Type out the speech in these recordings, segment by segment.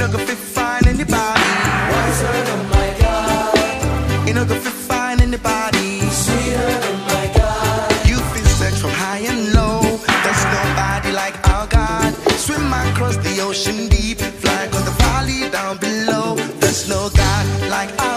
know go fit find anybody. One third of my God. You know go fit find anybody. Sweeter than my God. You've been searched from high and low. There's nobody like our God. Swim across the ocean deep, fly across the valley down below. There's no God like our.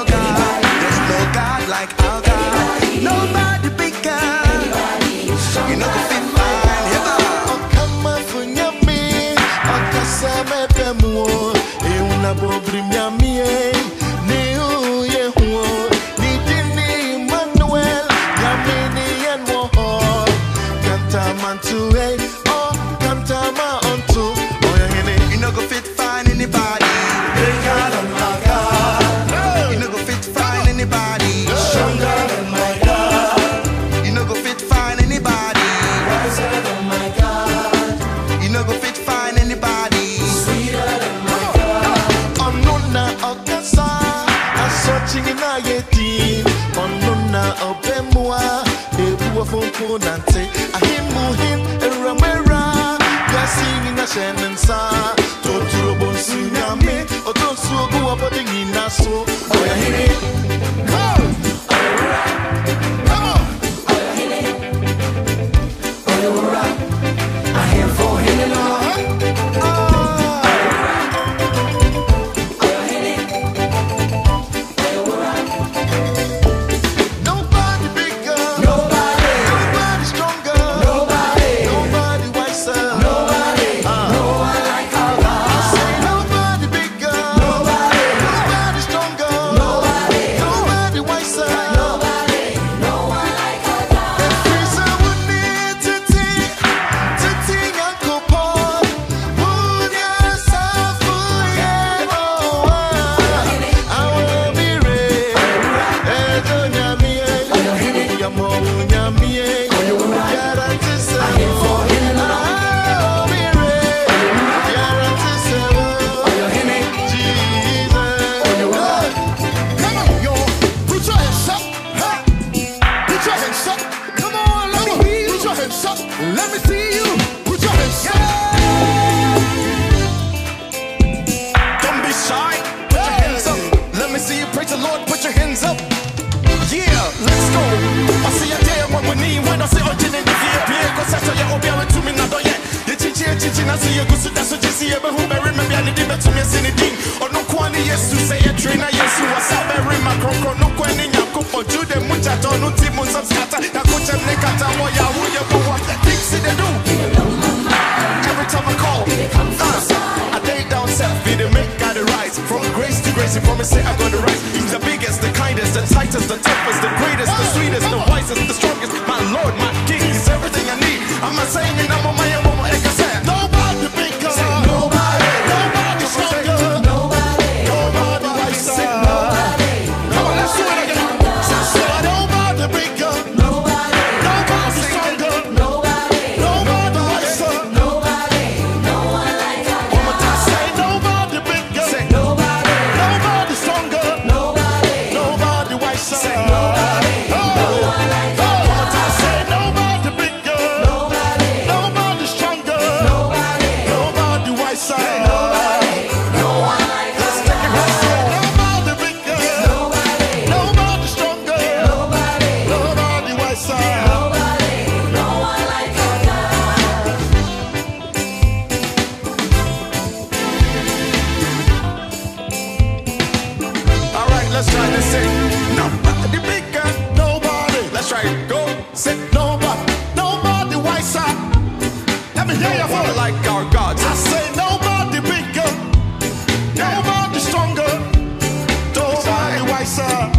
la pobre minha minha yetim onuna opemwa ebuwa funku nante. Ahim muhim eramera Let me see you put your hands up. Don't be shy. Put your hands up. Let me see you praise the Lord. Put your hands up. Yeah, let's go. I see a day when we need when I see. Cause I saw you, to me you're I see you, go to you. nicest, the toughest, the greatest, the sweetest, the wisest, the strongest. My Lord, my King, he's everything I need. I'm not saying sir.